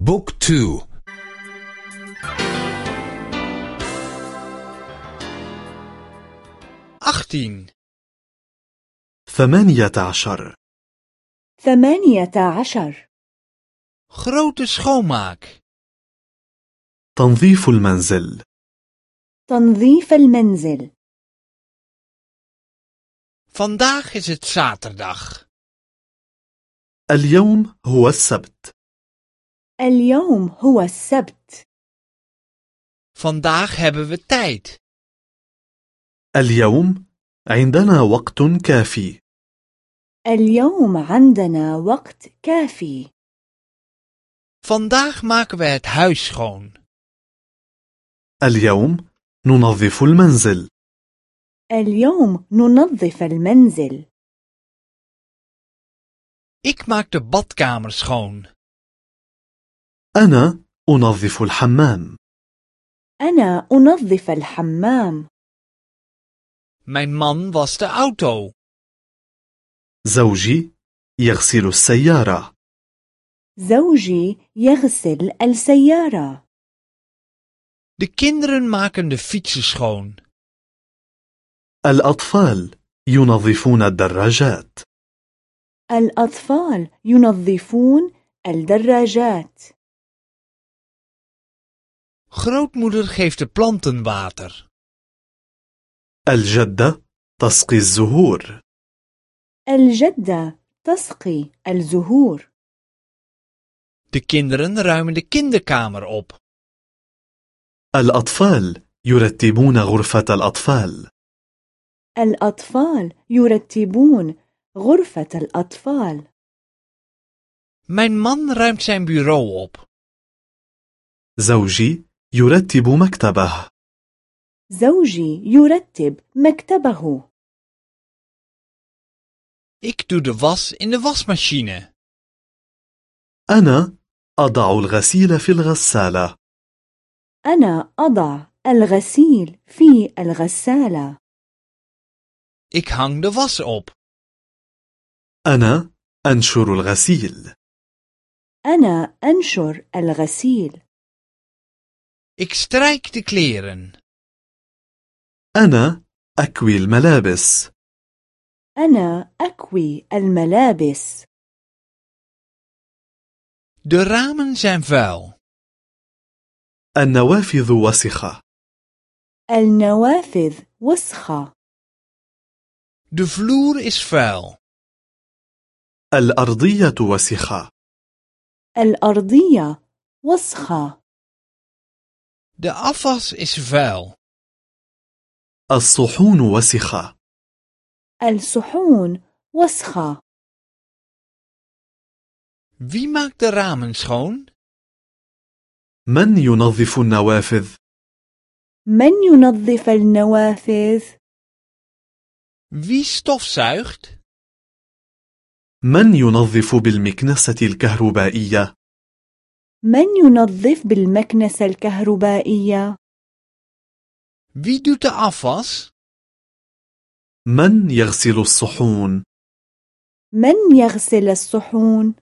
بوك تو. أختين. ثمانية عشر. ثمانية عشر. grote schoonmaak تنظيف المنزل. تنظيف المنزل. Vandaag is het zaterdag. اليوم هو السبت. اليوم هو السبت Vandaag hebben we tijd. اليوم عندنا وقت كافي اليوم عندنا وقت كافي Vandaag maken we het huis schoon. اليوم ننظف المنزل اليوم ننظف المنزل Ik maak de badkamer schoon. أنا أنظف الحمام. أنا أنظف الحمام. Mijn man was de auto. زوجي يغسل السيارة. زوجي يغسل السيارة. De kinderen maken de fietsen schoon. الأطفال ينظفون الدراجات. الأطفال ينظفون الدراجات. Grootmoeder geeft de planten water. الجدة تسقي الزهور الجدة تسقي الزهور De kinderen ruimen de kinderkamer op. الأطفال يرتبون غرفة الأطفال الأطفال يرتبون غرفة الأطفال Mijn man ruimt zijn bureau op. زوجي يرتب مكتبه. زوجي يرتب مكتبه. Ik doe de was in de wasmachine. أنا أضع الغسيل في الغسالة. أنا أضع الغسيل في الغسالة. Ik hang de was op. أنا أنشر الغسيل. أنا أنشر الغسيل. Ik strijk de kleren. أنا أكوي الملابس أنا أكوي الملابس De ramen zijn vuil. النوافذ وسخة النوافذ وسخة De vloer is vuil. الأرضية وسخة الأرضية وسخة De afwas is vuil. الصحون وسخة الصحون وسخة Wie maakt de ramen schoon? من ينظف النوافذ؟ من ينظف النوافذ؟ Wie stofzuigt? من ينظف بالمكنسة الكهربائية؟ من ينظف بالمكنسة الكهربائية؟ Wie doet de afwas? من يغسل الصحون؟ من يغسل الصحون؟